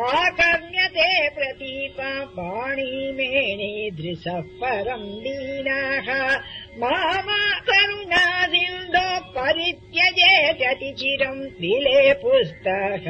आगम्यते प्रतीपपाणि दृशः परम् दीनाः मामाकरुणासिन्दो परित्यजे तति चिरम् विले पुस्तः